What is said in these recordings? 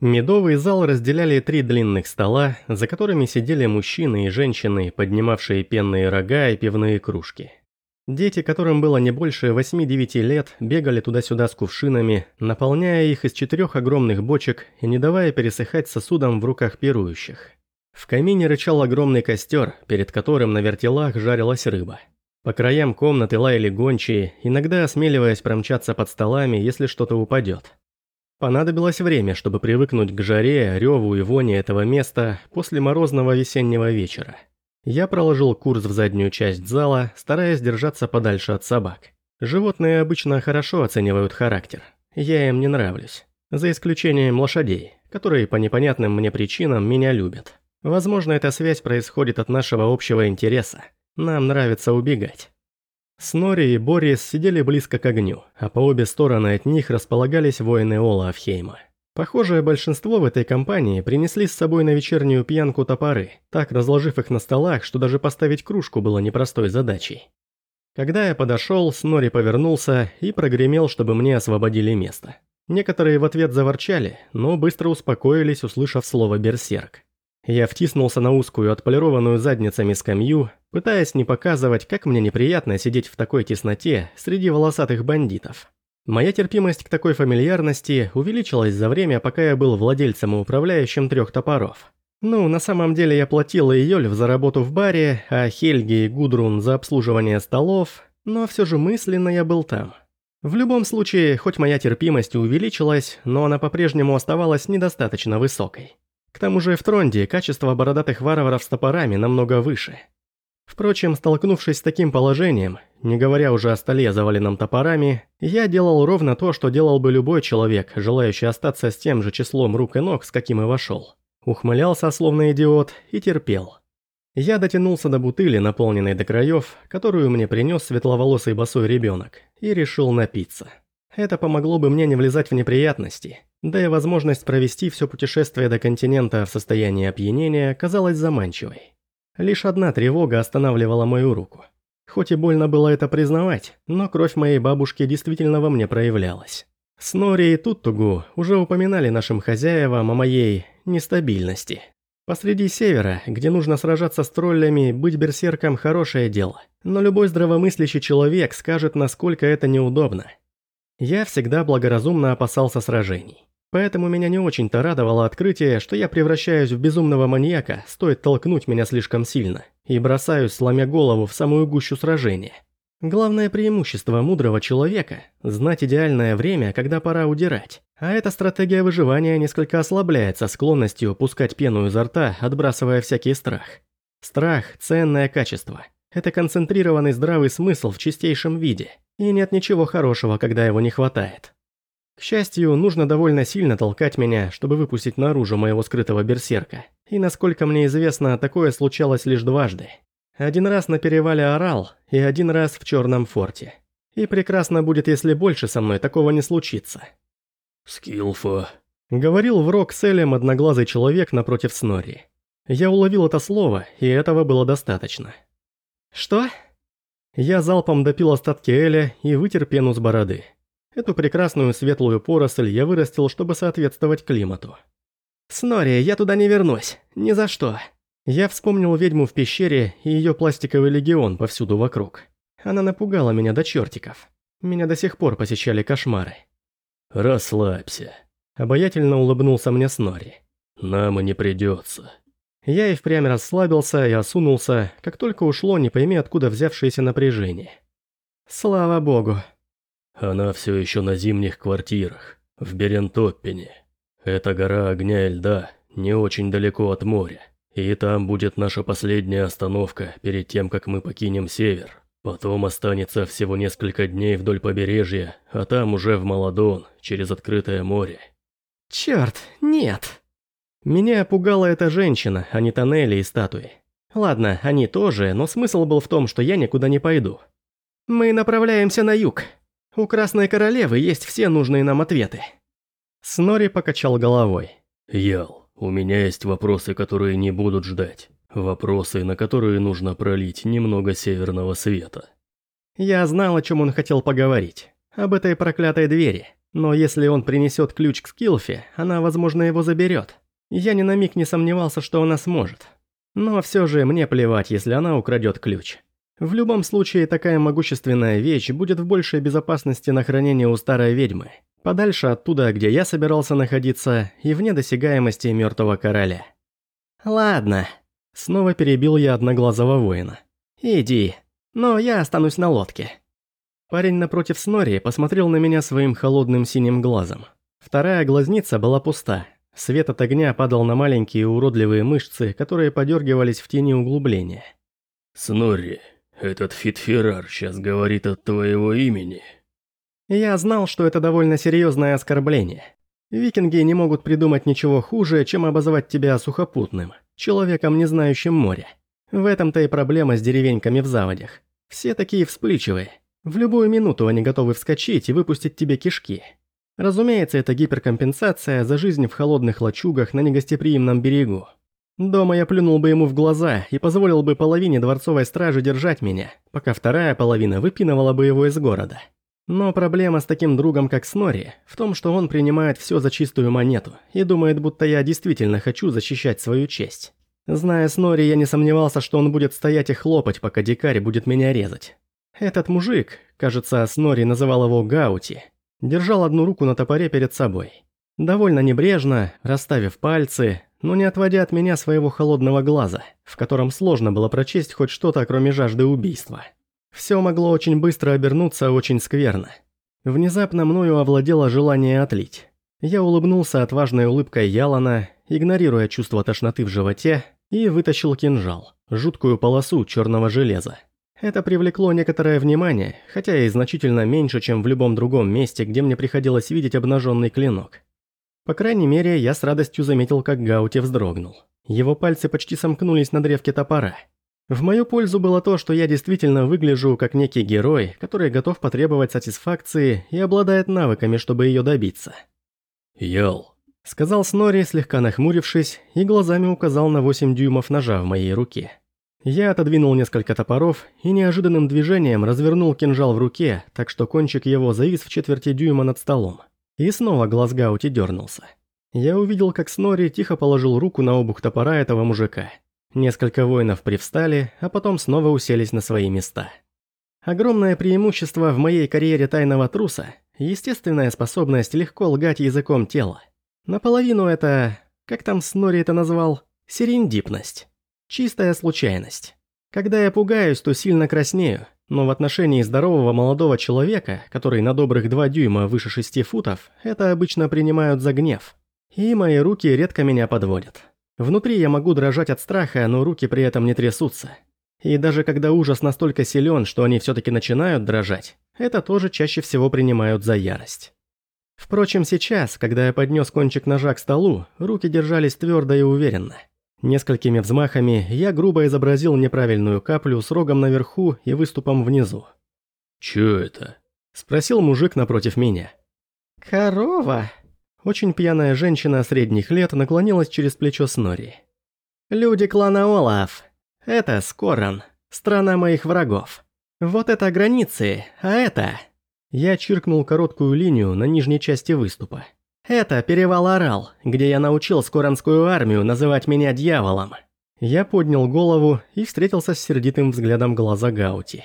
Медовый зал разделяли три длинных стола, за которыми сидели мужчины и женщины, поднимавшие пенные рога и пивные кружки. Дети, которым было не больше 8-9 лет, бегали туда-сюда с кувшинами, наполняя их из четырех огромных бочек и не давая пересыхать сосудам в руках пирующих. В камине рычал огромный костер, перед которым на вертелах жарилась рыба. По краям комнаты лаяли гончие, иногда осмеливаясь промчаться под столами, если что-то упадет. Понадобилось время, чтобы привыкнуть к жаре, реву и воне этого места после морозного весеннего вечера. Я проложил курс в заднюю часть зала, стараясь держаться подальше от собак. Животные обычно хорошо оценивают характер. Я им не нравлюсь. За исключением лошадей, которые по непонятным мне причинам меня любят. Возможно, эта связь происходит от нашего общего интереса. Нам нравится убегать. Снори и Борис сидели близко к огню, а по обе стороны от них располагались воины Олафхейма. Похожее большинство в этой компании принесли с собой на вечернюю пьянку топоры, так разложив их на столах, что даже поставить кружку было непростой задачей. Когда я подошел, Снори повернулся и прогремел, чтобы мне освободили место. Некоторые в ответ заворчали, но быстро успокоились, услышав слово «берсерк». Я втиснулся на узкую отполированную задницами скамью, пытаясь не показывать, как мне неприятно сидеть в такой тесноте среди волосатых бандитов. Моя терпимость к такой фамильярности увеличилась за время, пока я был владельцем и управляющим трех топоров. Ну, на самом деле я платил Йольф за работу в баре, а Хельги и Гудрун за обслуживание столов, но все же мысленно я был там. В любом случае, хоть моя терпимость увеличилась, но она по-прежнему оставалась недостаточно высокой. К тому же в Тронде качество бородатых варваров с топорами намного выше – Впрочем, столкнувшись с таким положением, не говоря уже о столе, заваленном топорами, я делал ровно то, что делал бы любой человек, желающий остаться с тем же числом рук и ног, с каким и вошел. Ухмылялся, словно идиот, и терпел. Я дотянулся до бутыли, наполненной до краев, которую мне принес светловолосый босой ребенок, и решил напиться. Это помогло бы мне не влезать в неприятности, да и возможность провести все путешествие до континента в состоянии опьянения казалась заманчивой. Лишь одна тревога останавливала мою руку. Хоть и больно было это признавать, но кровь моей бабушки действительно во мне проявлялась. Снори и Туттугу уже упоминали нашим хозяевам о моей нестабильности. Посреди севера, где нужно сражаться с троллями, быть берсерком – хорошее дело. Но любой здравомыслящий человек скажет, насколько это неудобно. Я всегда благоразумно опасался сражений. Поэтому меня не очень-то радовало открытие, что я превращаюсь в безумного маньяка, стоит толкнуть меня слишком сильно, и бросаюсь, сломя голову в самую гущу сражения. Главное преимущество мудрого человека – знать идеальное время, когда пора удирать. А эта стратегия выживания несколько ослабляется склонностью пускать пену изо рта, отбрасывая всякий страх. Страх – ценное качество. Это концентрированный здравый смысл в чистейшем виде. И нет ничего хорошего, когда его не хватает. К счастью, нужно довольно сильно толкать меня, чтобы выпустить наружу моего скрытого берсерка. И насколько мне известно, такое случалось лишь дважды. Один раз на перевале Орал и один раз в Черном форте. И прекрасно будет, если больше со мной такого не случится. «Скилфа», — говорил в рок с Элем одноглазый человек напротив Снори. Я уловил это слово, и этого было достаточно. «Что?» Я залпом допил остатки Эля и вытер пену с бороды. Эту прекрасную светлую поросль я вырастил, чтобы соответствовать климату. «Снори, я туда не вернусь. Ни за что». Я вспомнил ведьму в пещере и ее пластиковый легион повсюду вокруг. Она напугала меня до чертиков. Меня до сих пор посещали кошмары. «Расслабься», — обаятельно улыбнулся мне Снори. «Нам и не придется». Я и впрямь расслабился и осунулся, как только ушло не пойми откуда взявшееся напряжение. Слава богу, она все еще на зимних квартирах, в Берентоппине. Это гора огня и льда, не очень далеко от моря. И там будет наша последняя остановка перед тем, как мы покинем север. Потом останется всего несколько дней вдоль побережья, а там уже в Маладон, через открытое море. Черт, нет. Меня пугала эта женщина, а не тоннели и статуи. Ладно, они тоже, но смысл был в том, что я никуда не пойду. Мы направляемся на юг. У Красной Королевы есть все нужные нам ответы». Снори покачал головой. «Ял, у меня есть вопросы, которые не будут ждать. Вопросы, на которые нужно пролить немного северного света». Я знал, о чем он хотел поговорить. Об этой проклятой двери. Но если он принесет ключ к Скилфе, она, возможно, его заберет. Я ни на миг не сомневался, что она сможет. Но все же мне плевать, если она украдет ключ. В любом случае, такая могущественная вещь будет в большей безопасности на хранение у старой ведьмы. Подальше оттуда, где я собирался находиться, и вне досягаемости мертвого короля. «Ладно», — снова перебил я одноглазого воина. «Иди, но я останусь на лодке». Парень напротив Снори посмотрел на меня своим холодным синим глазом. Вторая глазница была пуста. Свет от огня падал на маленькие уродливые мышцы, которые подергивались в тени углубления. «Снори, этот Фитферар сейчас говорит от твоего имени». Я знал, что это довольно серьезное оскорбление. Викинги не могут придумать ничего хуже, чем обозвать тебя сухопутным, человеком, не знающим моря. В этом-то и проблема с деревеньками в заводях. Все такие вспыльчивые. В любую минуту они готовы вскочить и выпустить тебе кишки. Разумеется, это гиперкомпенсация за жизнь в холодных лачугах на негостеприимном берегу. Дома я плюнул бы ему в глаза и позволил бы половине дворцовой стражи держать меня, пока вторая половина выпинывала бы его из города. Но проблема с таким другом, как Снори, в том, что он принимает все за чистую монету и думает, будто я действительно хочу защищать свою честь. Зная Снори, я не сомневался, что он будет стоять и хлопать, пока дикарь будет меня резать. Этот мужик, кажется, Снори называл его Гаути, держал одну руку на топоре перед собой. Довольно небрежно, расставив пальцы, но не отводя от меня своего холодного глаза, в котором сложно было прочесть хоть что-то, кроме жажды убийства. Все могло очень быстро обернуться очень скверно. Внезапно мною овладело желание отлить. Я улыбнулся отважной улыбкой Ялана, игнорируя чувство тошноты в животе, и вытащил кинжал, жуткую полосу черного железа. Это привлекло некоторое внимание, хотя и значительно меньше, чем в любом другом месте, где мне приходилось видеть обнаженный клинок. По крайней мере, я с радостью заметил, как Гаути вздрогнул. Его пальцы почти сомкнулись на древке топора. В мою пользу было то, что я действительно выгляжу как некий герой, который готов потребовать сатисфакции и обладает навыками, чтобы ее добиться. «Ял», — сказал Снори, слегка нахмурившись, и глазами указал на 8 дюймов ножа в моей руке. Я отодвинул несколько топоров и неожиданным движением развернул кинжал в руке, так что кончик его завис в четверти дюйма над столом. И снова глаз Гаути дернулся. Я увидел, как Снори тихо положил руку на обух топора этого мужика. Несколько воинов привстали, а потом снова уселись на свои места. Огромное преимущество в моей карьере тайного труса – естественная способность легко лгать языком тела. Наполовину это, как там Снори это назвал, серендипность. Чистая случайность. Когда я пугаюсь, то сильно краснею, но в отношении здорового молодого человека, который на добрых два дюйма выше шести футов, это обычно принимают за гнев. И мои руки редко меня подводят. Внутри я могу дрожать от страха, но руки при этом не трясутся. И даже когда ужас настолько силен, что они все-таки начинают дрожать, это тоже чаще всего принимают за ярость. Впрочем, сейчас, когда я поднес кончик ножа к столу, руки держались твердо и уверенно – Несколькими взмахами я грубо изобразил неправильную каплю с рогом наверху и выступом внизу. «Чё это?» – спросил мужик напротив меня. «Корова?» Очень пьяная женщина средних лет наклонилась через плечо Снори. «Люди клана Олаф. Это Скоран, страна моих врагов. Вот это границы, а это...» Я чиркнул короткую линию на нижней части выступа. Это перевал Орал, где я научил скоранскую армию называть меня дьяволом. Я поднял голову и встретился с сердитым взглядом глаза Гаути.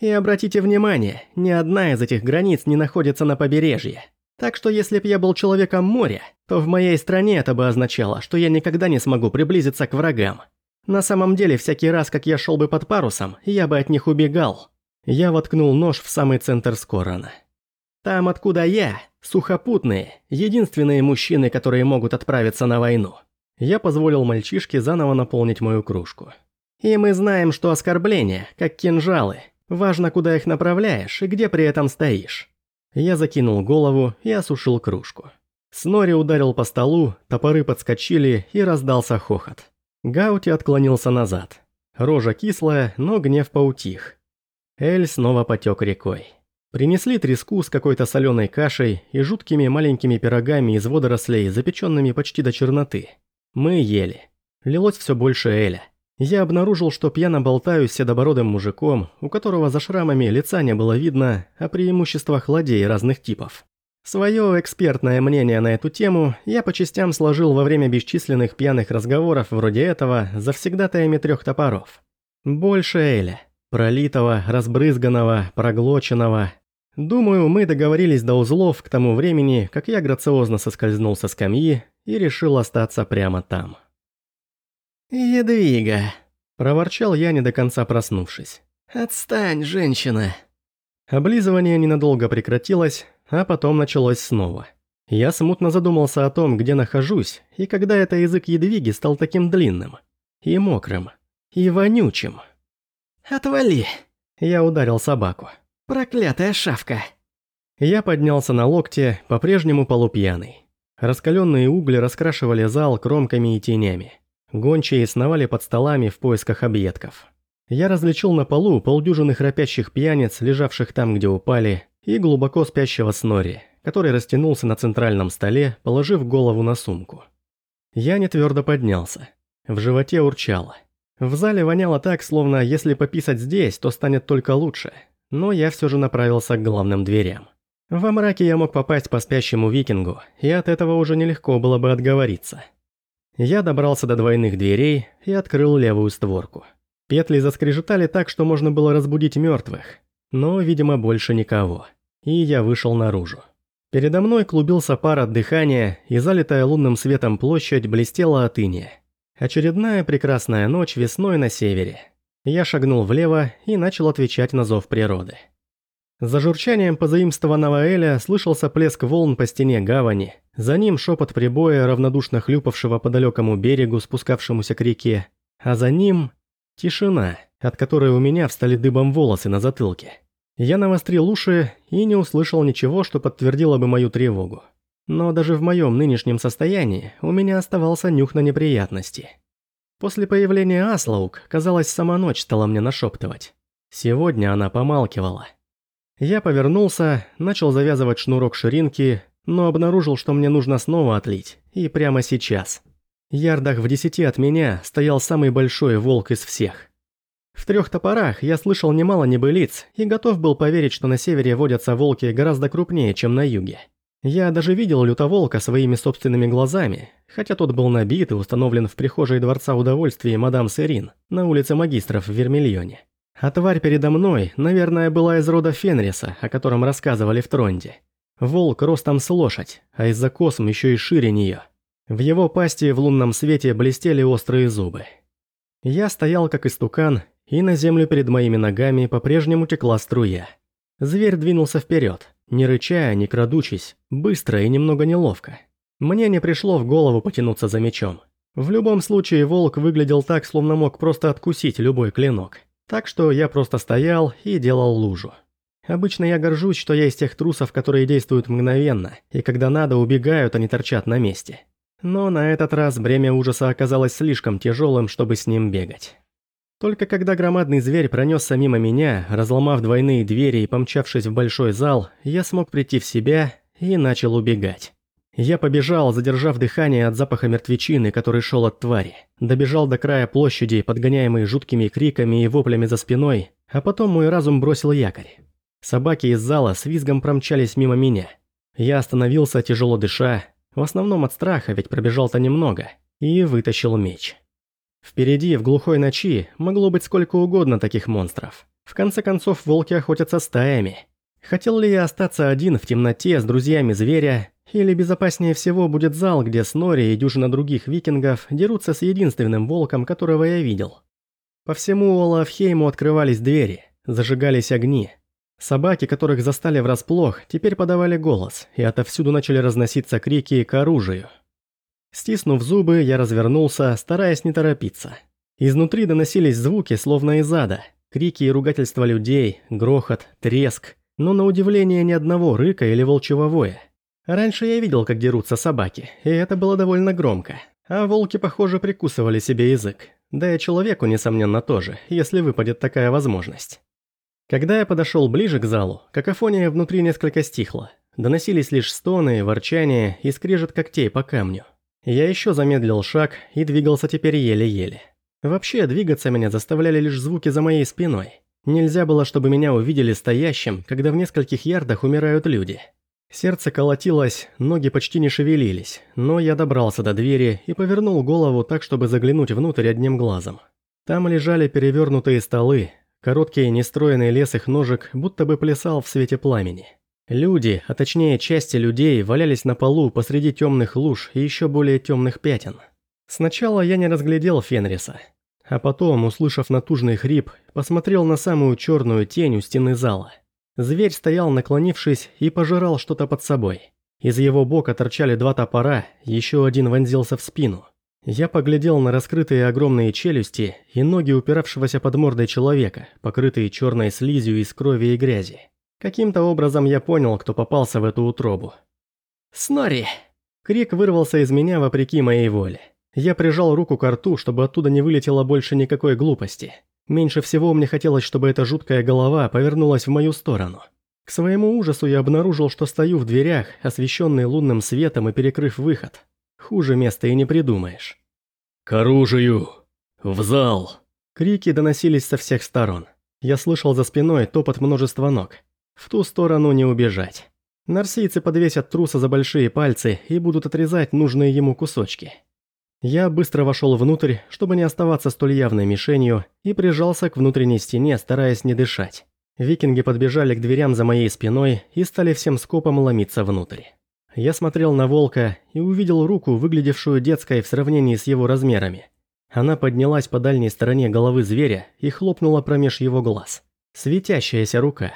И обратите внимание, ни одна из этих границ не находится на побережье. Так что если б я был человеком моря, то в моей стране это бы означало, что я никогда не смогу приблизиться к врагам. На самом деле, всякий раз, как я шел бы под парусом, я бы от них убегал. Я воткнул нож в самый центр Скорана. Там, откуда я, сухопутные, единственные мужчины, которые могут отправиться на войну. Я позволил мальчишке заново наполнить мою кружку. И мы знаем, что оскорбления, как кинжалы, важно, куда их направляешь и где при этом стоишь. Я закинул голову и осушил кружку. Снори ударил по столу, топоры подскочили и раздался хохот. Гаути отклонился назад. Рожа кислая, но гнев поутих. Эль снова потек рекой. Принесли треску с какой-то соленой кашей и жуткими маленькими пирогами из водорослей, запеченными почти до черноты. Мы ели. Лилось все больше Эля. Я обнаружил, что пьяно болтаю с седобородым мужиком, у которого за шрамами лица не было видно, а преимуществах ладей разных типов. Свое экспертное мнение на эту тему я по частям сложил во время бесчисленных пьяных разговоров вроде этого завсегдатаями трех топоров. Больше Эля. Пролитого, разбрызганного, проглоченного. Думаю, мы договорились до узлов к тому времени, как я грациозно соскользнул со скамьи и решил остаться прямо там. «Едвига», – проворчал я, не до конца проснувшись. «Отстань, женщина!» Облизывание ненадолго прекратилось, а потом началось снова. Я смутно задумался о том, где нахожусь, и когда это язык ядвиги стал таким длинным, и мокрым, и вонючим. «Отвали!» Я ударил собаку. «Проклятая шавка!» Я поднялся на локте, по-прежнему полупьяный. Раскаленные угли раскрашивали зал кромками и тенями. Гончие сновали под столами в поисках объедков. Я различил на полу полдюжины храпящих пьяниц, лежавших там, где упали, и глубоко спящего Снори, который растянулся на центральном столе, положив голову на сумку. Я не твердо поднялся. В животе урчало. В зале воняло так, словно если пописать здесь, то станет только лучше. Но я все же направился к главным дверям. Во мраке я мог попасть по спящему викингу, и от этого уже нелегко было бы отговориться. Я добрался до двойных дверей и открыл левую створку. Петли заскрежетали так, что можно было разбудить мертвых, но, видимо, больше никого и я вышел наружу. Передо мной клубился пар от дыхания, и залитая лунным светом площадь блестела от иния. Очередная прекрасная ночь весной на севере. Я шагнул влево и начал отвечать на зов природы. За журчанием позаимствованного Эля слышался плеск волн по стене гавани, за ним шепот прибоя, равнодушно хлюпавшего по далекому берегу, спускавшемуся к реке, а за ним тишина, от которой у меня встали дыбом волосы на затылке. Я навострил уши и не услышал ничего, что подтвердило бы мою тревогу. Но даже в моем нынешнем состоянии у меня оставался нюх на неприятности. После появления Аслаук, казалось, сама ночь стала мне нашептывать. Сегодня она помалкивала. Я повернулся, начал завязывать шнурок ширинки, но обнаружил, что мне нужно снова отлить, и прямо сейчас. Ярдах в десяти от меня стоял самый большой волк из всех. В трех топорах я слышал немало небылиц и готов был поверить, что на севере водятся волки гораздо крупнее, чем на юге. Я даже видел лютоволка своими собственными глазами, хотя тот был набит и установлен в прихожей Дворца Удовольствия мадам Серин на улице Магистров в Вермильоне. А тварь передо мной, наверное, была из рода Фенриса, о котором рассказывали в Тронде. Волк ростом с лошадь, а из-за косм еще и шире нее. В его пасти в лунном свете блестели острые зубы. Я стоял как истукан и на землю перед моими ногами по-прежнему текла струя. Зверь двинулся вперед, не рыча, не крадучись, быстро и немного неловко. Мне не пришло в голову потянуться за мечом. В любом случае, волк выглядел так, словно мог просто откусить любой клинок. Так что я просто стоял и делал лужу. Обычно я горжусь, что я из тех трусов, которые действуют мгновенно, и когда надо, убегают, а не торчат на месте. Но на этот раз бремя ужаса оказалось слишком тяжелым, чтобы с ним бегать. Только когда громадный зверь пронесся мимо меня, разломав двойные двери и помчавшись в большой зал, я смог прийти в себя и начал убегать. Я побежал, задержав дыхание от запаха мертвечины, который шел от твари. Добежал до края площади, подгоняемый жуткими криками и воплями за спиной, а потом мой разум бросил якорь. Собаки из зала с визгом промчались мимо меня. Я остановился, тяжело дыша, в основном от страха, ведь пробежал-то немного, и вытащил меч. Впереди, в глухой ночи, могло быть сколько угодно таких монстров. В конце концов, волки охотятся стаями. Хотел ли я остаться один в темноте с друзьями зверя, или безопаснее всего будет зал, где Снори и дюжина других викингов дерутся с единственным волком, которого я видел? По всему Олафхейму открывались двери, зажигались огни. Собаки, которых застали врасплох, теперь подавали голос, и отовсюду начали разноситься крики к оружию. Стиснув зубы, я развернулся, стараясь не торопиться. Изнутри доносились звуки, словно из ада. Крики и ругательства людей, грохот, треск. Но на удивление ни одного рыка или волчьего воя. Раньше я видел, как дерутся собаки, и это было довольно громко. А волки, похоже, прикусывали себе язык. Да и человеку, несомненно, тоже, если выпадет такая возможность. Когда я подошел ближе к залу, какофония внутри несколько стихла. Доносились лишь стоны, ворчание и скрежет когтей по камню. Я еще замедлил шаг и двигался теперь еле-еле. Вообще, двигаться меня заставляли лишь звуки за моей спиной. Нельзя было, чтобы меня увидели стоящим, когда в нескольких ярдах умирают люди. Сердце колотилось, ноги почти не шевелились, но я добрался до двери и повернул голову так, чтобы заглянуть внутрь одним глазом. Там лежали перевернутые столы, короткий нестроенный лес их ножек будто бы плясал в свете пламени. Люди, а точнее части людей, валялись на полу посреди темных луж и еще более темных пятен. Сначала я не разглядел Фенриса, а потом, услышав натужный хрип, посмотрел на самую черную тень у стены зала – Зверь стоял наклонившись и пожирал что-то под собой. Из его бока торчали два топора, еще один вонзился в спину. Я поглядел на раскрытые огромные челюсти и ноги упиравшегося под мордой человека, покрытые черной слизью из крови и грязи. Каким-то образом я понял, кто попался в эту утробу. «Снори!» Крик вырвался из меня вопреки моей воле. Я прижал руку к рту, чтобы оттуда не вылетело больше никакой глупости. Меньше всего мне хотелось, чтобы эта жуткая голова повернулась в мою сторону. К своему ужасу я обнаружил, что стою в дверях, освещенный лунным светом и перекрыв выход. Хуже места и не придумаешь. «К оружию! В зал!» Крики доносились со всех сторон. Я слышал за спиной топот множества ног. В ту сторону не убежать. Нарсийцы подвесят труса за большие пальцы и будут отрезать нужные ему кусочки. Я быстро вошел внутрь, чтобы не оставаться столь явной мишенью, и прижался к внутренней стене, стараясь не дышать. Викинги подбежали к дверям за моей спиной и стали всем скопом ломиться внутрь. Я смотрел на волка и увидел руку, выглядевшую детской в сравнении с его размерами. Она поднялась по дальней стороне головы зверя и хлопнула промеж его глаз. Светящаяся рука.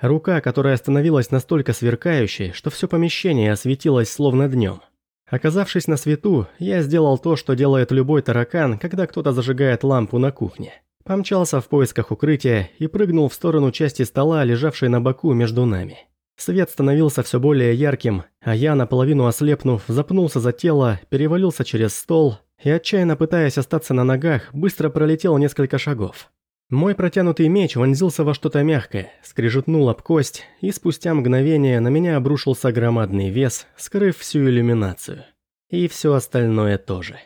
Рука, которая становилась настолько сверкающей, что все помещение осветилось словно днем. Оказавшись на свету, я сделал то, что делает любой таракан, когда кто-то зажигает лампу на кухне. Помчался в поисках укрытия и прыгнул в сторону части стола, лежавшей на боку между нами. Свет становился все более ярким, а я, наполовину ослепнув, запнулся за тело, перевалился через стол и, отчаянно пытаясь остаться на ногах, быстро пролетел несколько шагов. Мой протянутый меч вонзился во что-то мягкое, скрежетнул об кость, и спустя мгновение на меня обрушился громадный вес, скрыв всю иллюминацию. И все остальное тоже.